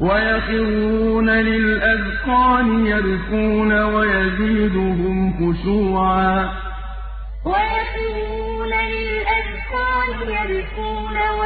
وَيَخِرُّونَ لِلْأَذْقَانِ يَبْكُونَ وَيَزِيدُهُمْ خُشُوعًا. ويخرون لِلْأَذْقَانِ يَبْكُونَ وَيَزِيدُهُمْ خُشُوعًا